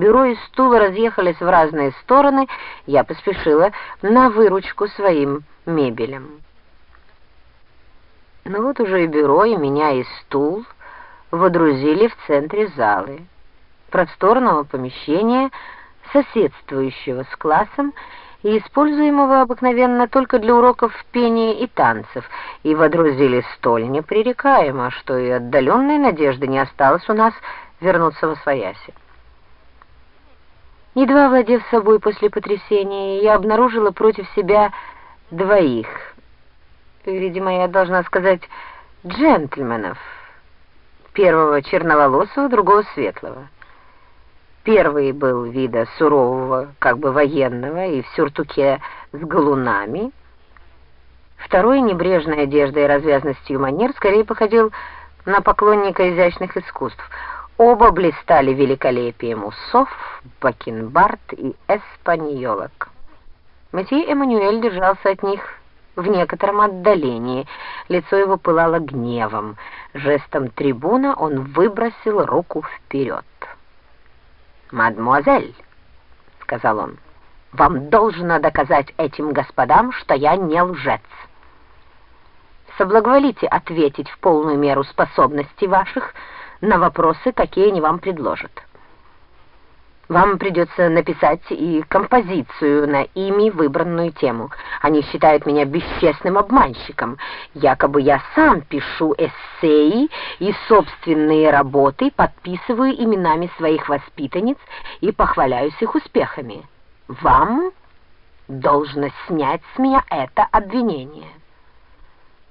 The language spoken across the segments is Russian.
Бюро и стул разъехались в разные стороны, я поспешила на выручку своим мебелям. Ну вот уже и бюро, и меня, и стул водрузили в центре залы, просторного помещения, соседствующего с классом и используемого обыкновенно только для уроков пения и танцев, и водрузили столь непререкаемо, что и отдаленной надежды не осталось у нас вернуться во свояси. Едва владев собой после потрясения, я обнаружила против себя двоих, видимо, я должна сказать, джентльменов, первого черноволосого, другого светлого. Первый был вида сурового, как бы военного, и в сюртуке с галунами. Второй, небрежной одеждой и развязностью манер, скорее походил на поклонника изящных искусств — Оба блистали великолепием усов, бакенбард и эспаньолок. Месье Эммануэль держался от них в некотором отдалении. Лицо его пылало гневом. Жестом трибуна он выбросил руку вперед. «Мадемуазель», — сказал он, — «вам должно доказать этим господам, что я не лжец. Соблаговолите ответить в полную меру способностей ваших, — на вопросы, какие они вам предложат. Вам придется написать и композицию на ими выбранную тему. Они считают меня бесчестным обманщиком. Якобы я сам пишу эссеи и собственные работы подписываю именами своих воспитанниц и похваляюсь их успехами. Вам должно снять с меня это обвинение.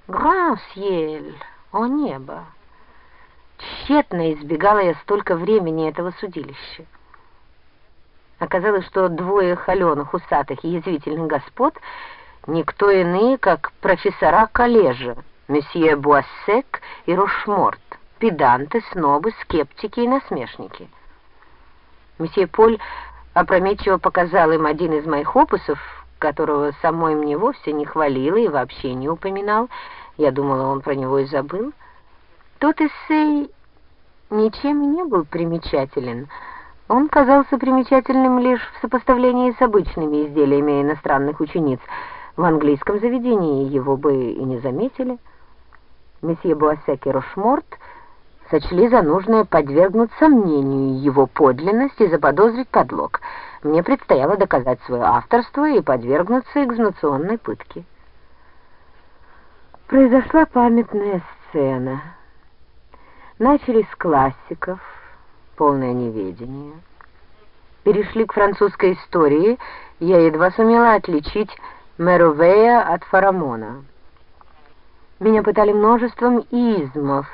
Грансьель, о небо! Тщетно избегала я столько времени этого судилища. Оказалось, что двое холеных, усатых и язвительных господ никто иные, как профессора коллежа, месье Буассек и Рошморт, педанты, снобы, скептики и насмешники. Месье Поль опрометчиво показал им один из моих опусов, которого самой мне вовсе не хвалила и вообще не упоминал. Я думала, он про него и забыл. Тот эссей ничем не был примечателен. Он казался примечательным лишь в сопоставлении с обычными изделиями иностранных учениц. В английском заведении его бы и не заметили. Месье Буассек и Рошморт сочли за нужное подвергнуть сомнению его подлинность и заподозрить подлог. Мне предстояло доказать свое авторство и подвергнуться экзаменационной пытке. Произошла памятная сцена — Начали с классиков, полное неведение. Перешли к французской истории, я едва сумела отличить Мерувея от Фарамона. Меня пытали множеством измов,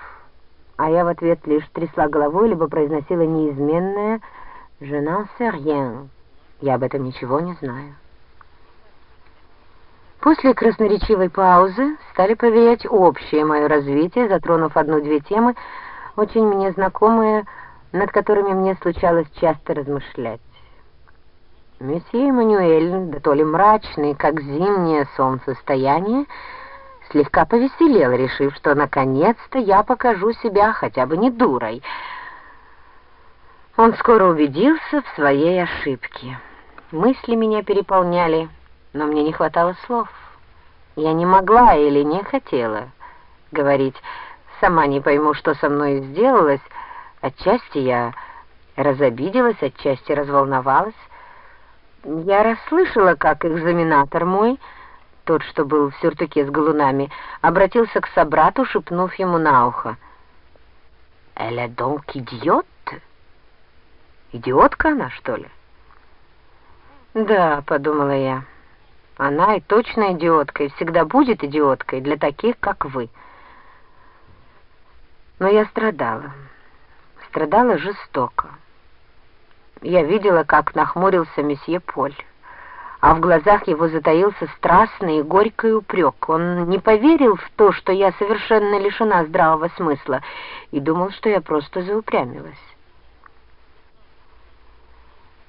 а я в ответ лишь трясла головой, либо произносила неизменное «Je n'en sais rien». Я об этом ничего не знаю. После красноречивой паузы стали проверять общее мое развитие, затронув одну-две темы, очень мне знакомые, над которыми мне случалось часто размышлять. Месье Эммануэль, да то ли мрачный, как зимнее солнцестояние, слегка повеселел, решив, что наконец-то я покажу себя хотя бы не дурой. Он скоро убедился в своей ошибке. Мысли меня переполняли, но мне не хватало слов. Я не могла или не хотела говорить Сама не пойму, что со мной сделалось. Отчасти я разобиделась, отчасти разволновалась. Я расслышала, как экзаменатор мой, тот, что был в сюртуке с галунами, обратился к собрату, шепнув ему на ухо. «Эля донк идиот?» «Идиотка она, что ли?» «Да», — подумала я, — «она и точно идиотка, и всегда будет идиоткой для таких, как вы». Но я страдала. Страдала жестоко. Я видела, как нахмурился месье Поль, а в глазах его затаился страстный и горький упрек. Он не поверил в то, что я совершенно лишена здравого смысла, и думал, что я просто заупрямилась.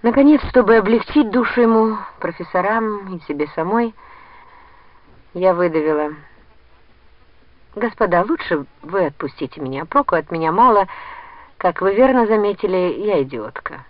Наконец, чтобы облегчить душу ему, профессорам и себе самой, я выдавила... «Господа, лучше вы отпустите меня. Проку от меня мало. Как вы верно заметили, я идиотка».